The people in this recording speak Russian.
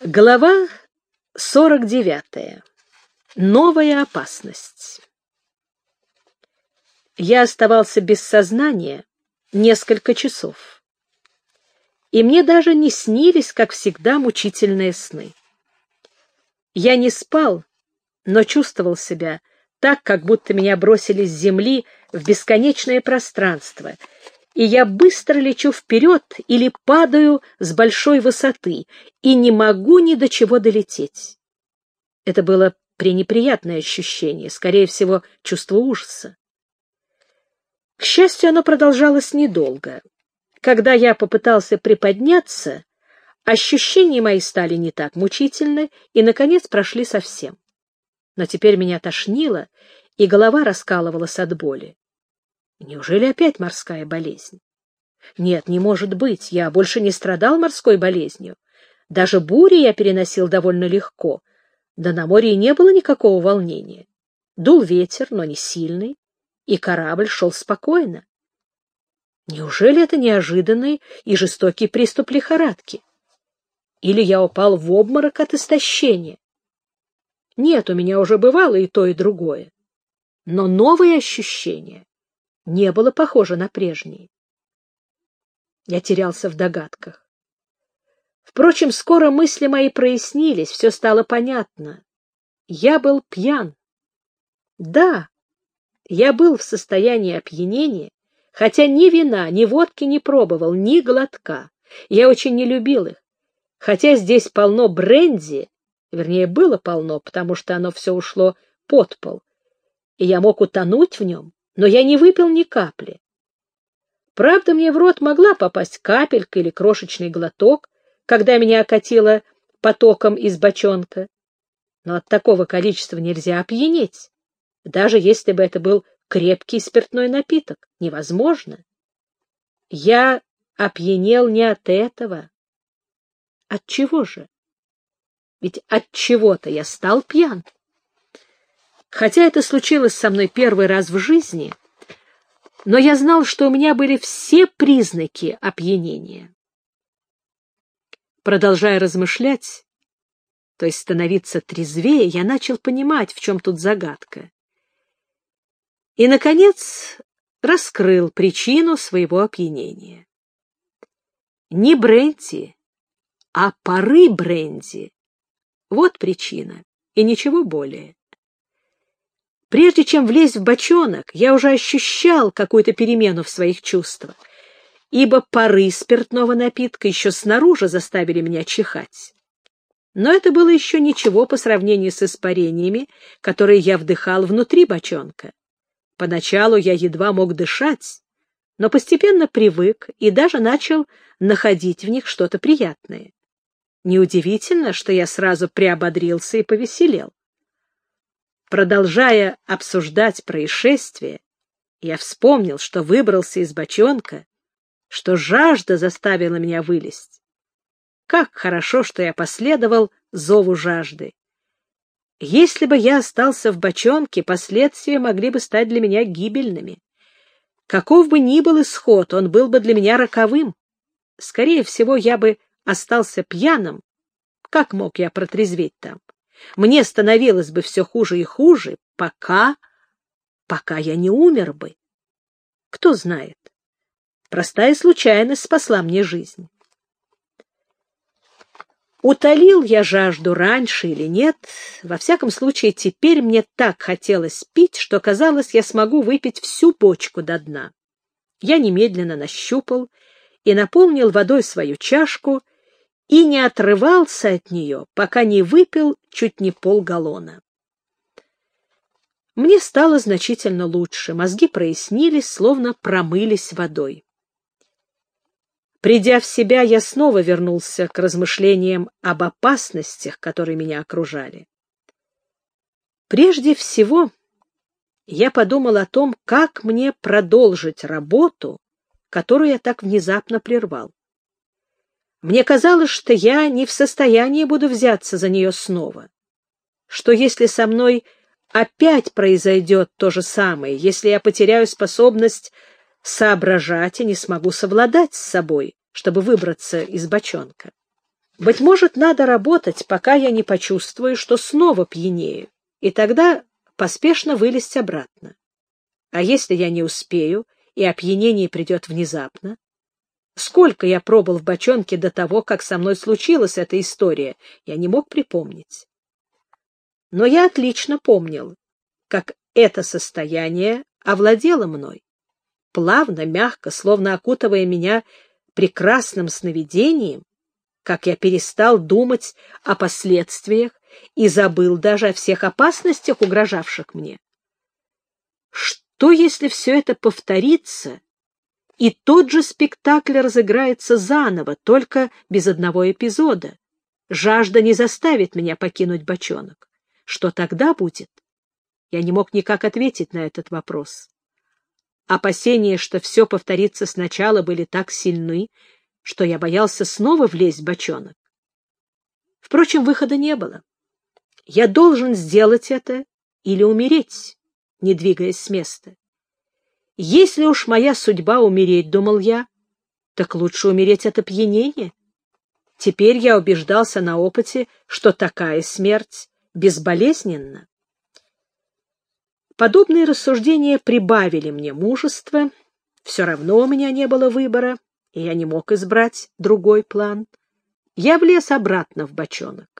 Глава 49. Новая опасность. Я оставался без сознания несколько часов. И мне даже не снились, как всегда, мучительные сны. Я не спал, но чувствовал себя так, как будто меня бросили с земли в бесконечное пространство — и я быстро лечу вперед или падаю с большой высоты, и не могу ни до чего долететь. Это было пренеприятное ощущение, скорее всего, чувство ужаса. К счастью, оно продолжалось недолго. Когда я попытался приподняться, ощущения мои стали не так мучительны и, наконец, прошли совсем. Но теперь меня тошнило, и голова раскалывалась от боли. Неужели опять морская болезнь? Нет, не может быть, я больше не страдал морской болезнью. Даже бури я переносил довольно легко, да на море и не было никакого волнения. Дул ветер, но не сильный, и корабль шел спокойно. Неужели это неожиданный и жестокий приступ лихорадки? Или я упал в обморок от истощения? Нет, у меня уже бывало и то, и другое. Но новые ощущения не было похоже на прежние. Я терялся в догадках. Впрочем, скоро мысли мои прояснились, все стало понятно. Я был пьян. Да, я был в состоянии опьянения, хотя ни вина, ни водки не пробовал, ни глотка. Я очень не любил их. Хотя здесь полно бренди, вернее, было полно, потому что оно все ушло под пол, и я мог утонуть в нем, но я не выпил ни капли. Правда, мне в рот могла попасть капелька или крошечный глоток, когда меня окатило потоком из бочонка. Но от такого количества нельзя опьянеть, даже если бы это был крепкий спиртной напиток. Невозможно. Я опьянел не от этого. От чего же? Ведь от чего-то я стал пьян. Хотя это случилось со мной первый раз в жизни, но я знал, что у меня были все признаки опьянения. Продолжая размышлять, то есть становиться трезвее, я начал понимать, в чем тут загадка. И, наконец, раскрыл причину своего опьянения. Не бренди, а пары бренди. Вот причина, и ничего более. Прежде чем влезть в бочонок, я уже ощущал какую-то перемену в своих чувствах, ибо пары спиртного напитка еще снаружи заставили меня чихать. Но это было еще ничего по сравнению с испарениями, которые я вдыхал внутри бочонка. Поначалу я едва мог дышать, но постепенно привык и даже начал находить в них что-то приятное. Неудивительно, что я сразу приободрился и повеселел. Продолжая обсуждать происшествие, я вспомнил, что выбрался из бочонка, что жажда заставила меня вылезть. Как хорошо, что я последовал зову жажды. Если бы я остался в бочонке, последствия могли бы стать для меня гибельными. Каков бы ни был исход, он был бы для меня роковым. Скорее всего, я бы остался пьяным. Как мог я протрезветь там? Мне становилось бы все хуже и хуже, пока... пока я не умер бы. Кто знает. Простая случайность спасла мне жизнь. Утолил я жажду раньше или нет, во всяком случае теперь мне так хотелось пить, что казалось, я смогу выпить всю бочку до дна. Я немедленно нащупал и наполнил водой свою чашку и не отрывался от нее, пока не выпил чуть не полгаллона. Мне стало значительно лучше, мозги прояснились, словно промылись водой. Придя в себя, я снова вернулся к размышлениям об опасностях, которые меня окружали. Прежде всего, я подумал о том, как мне продолжить работу, которую я так внезапно прервал. Мне казалось, что я не в состоянии буду взяться за нее снова. Что если со мной опять произойдет то же самое, если я потеряю способность соображать и не смогу совладать с собой, чтобы выбраться из бочонка? Быть может, надо работать, пока я не почувствую, что снова пьянею, и тогда поспешно вылезть обратно. А если я не успею, и опьянение придет внезапно? Сколько я пробыл в бочонке до того, как со мной случилась эта история, я не мог припомнить. Но я отлично помнил, как это состояние овладело мной, плавно, мягко, словно окутывая меня прекрасным сновидением, как я перестал думать о последствиях и забыл даже о всех опасностях, угрожавших мне. Что, если все это повторится, и тот же спектакль разыграется заново, только без одного эпизода? Жажда не заставит меня покинуть бочонок. Что тогда будет? Я не мог никак ответить на этот вопрос. Опасения, что все повторится сначала, были так сильны, что я боялся снова влезть в бочонок. Впрочем, выхода не было. Я должен сделать это или умереть, не двигаясь с места. Если уж моя судьба умереть, думал я, так лучше умереть от опьянения. Теперь я убеждался на опыте, что такая смерть безболезненно. Подобные рассуждения прибавили мне мужества, все равно у меня не было выбора, и я не мог избрать другой план. Я влез обратно в бочонок.